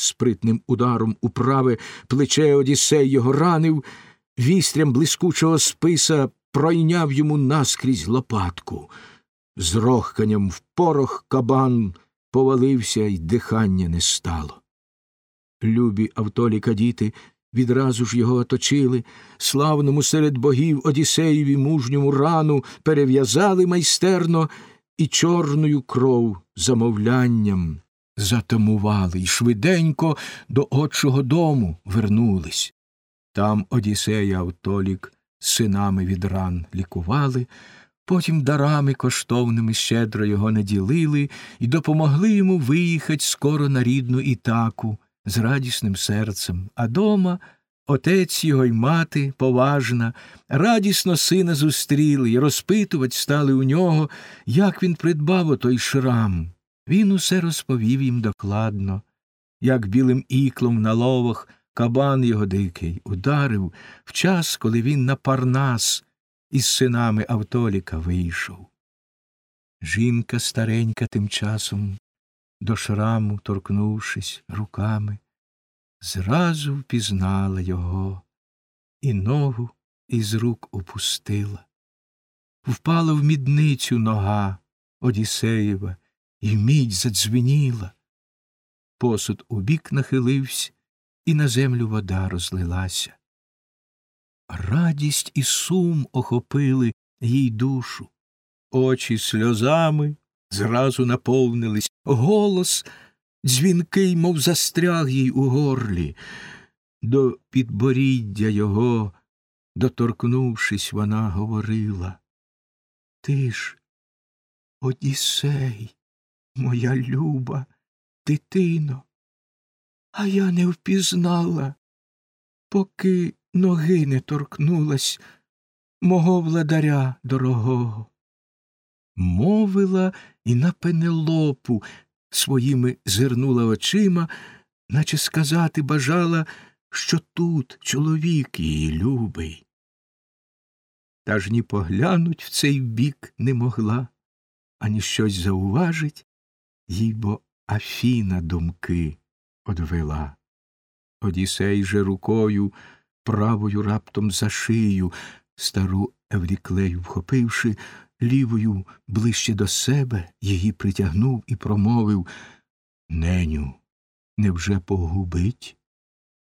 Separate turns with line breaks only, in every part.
Спритним ударом у плече Одіссей його ранив, вістрям блискучого списа пройняв йому наскрізь лопатку. З рохканням в порох кабан повалився, й дихання не стало. Любі Автоліка діти відразу ж його оточили, славному серед богів Одіссеєві мужньому рану перев'язали майстерно і чорною кров замовлянням затамували й швиденько до отчого дому вернулись. Там Одіссея Автолік синами від ран лікували, потім дарами коштовними щедро його не ділили і допомогли йому виїхать скоро на рідну Ітаку з радісним серцем, а дома отець його й мати поважна, радісно сина зустріли й розпитувать стали у нього, як він придбав отой шрам. Він усе розповів їм докладно, як білим іклом на ловах кабан його дикий ударив в час, коли він на Парнас із синами Автоліка вийшов. Жінка старенька тим часом, до шраму, торкнувшись руками, зразу впізнала його і ногу із рук опустила. Впала в мідницю нога Одіссеєва, і мідь задзвеніла. Посуд убік нахилився, і на землю вода розлилася. Радість і сум охопили їй душу, очі сльозами зразу наповнились, голос дзвінкий, мов застряг їй у горлі. До підборіддя його, доторкнувшись, вона говорила Ти ж, Одіссей, моя люба дитино, а я не впізнала, поки ноги не торкнулась мого владаря дорогого. Мовила і на пенелопу своїми зирнула очима, наче сказати бажала, що тут чоловік її любий. Та ж ні поглянуть в цей бік не могла, ані щось зауважить, їй бо Афіна думки одвела. Одісей же рукою правою раптом за шию, стару Евріклею вхопивши, лівою ближче до себе її притягнув і промовив Неню, невже погубить?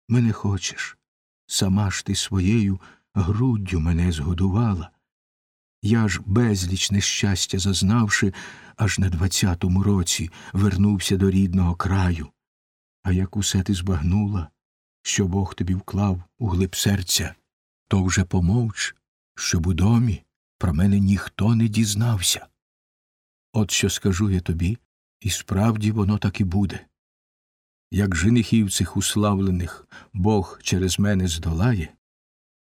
Мене хочеш, сама ж ти своєю груддю мене згодувала. Я ж безліч нещастя зазнавши, аж на двадцятому році вернувся до рідного краю. А як усе ти збагнула, що Бог тобі вклав у глиб серця, то вже помовч, щоб у домі про мене ніхто не дізнався. От що скажу я тобі, і справді воно так і буде. Як женихів цих уславлених Бог через мене здолає,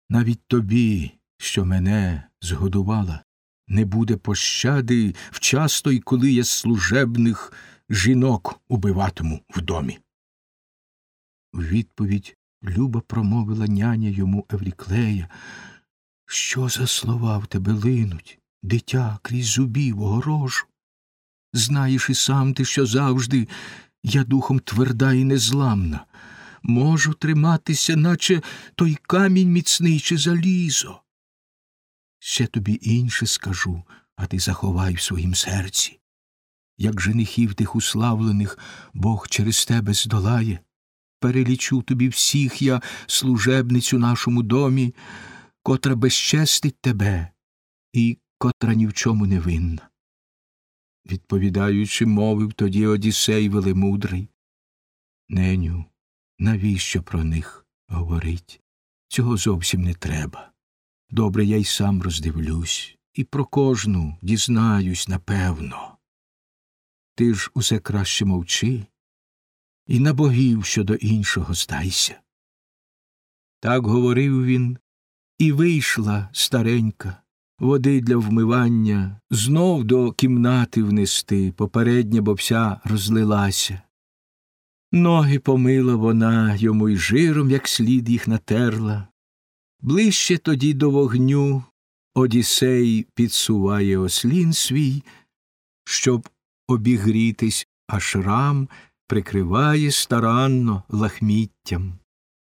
навіть тобі, що мене згодувала, не буде пощади вчасно й коли я служебних жінок убиватиму в домі. У відповідь Люба промовила няня йому Евріклея. Що за слова в тебе линуть, дитя крізь зубів огорожу? Знаєш і сам ти, що завжди я духом тверда і незламна, можу триматися, наче той камінь міцний чи залізо. Ще тобі інше скажу, а ти заховай в своїм серці. Як женихів тих уславлених Бог через тебе здолає, перелічу тобі всіх я служебницю нашому домі, котра безчестить тебе і котра ні в чому не винна. Відповідаючи, мовив тоді Одіссей велемудрий. Неню, навіщо про них говорить? Цього зовсім не треба. Добре, я й сам роздивлюсь, і про кожну дізнаюсь напевно. Ти ж усе краще мовчи, і на богів щодо іншого здайся. Так говорив він, і вийшла старенька, води для вмивання, знов до кімнати внести, попередня, бо вся розлилася. Ноги помила вона йому й жиром, як слід їх натерла, Ближче тоді до вогню Одіссей підсуває ослін свій, щоб обігрітись, а шрам прикриває старанно лахміттям.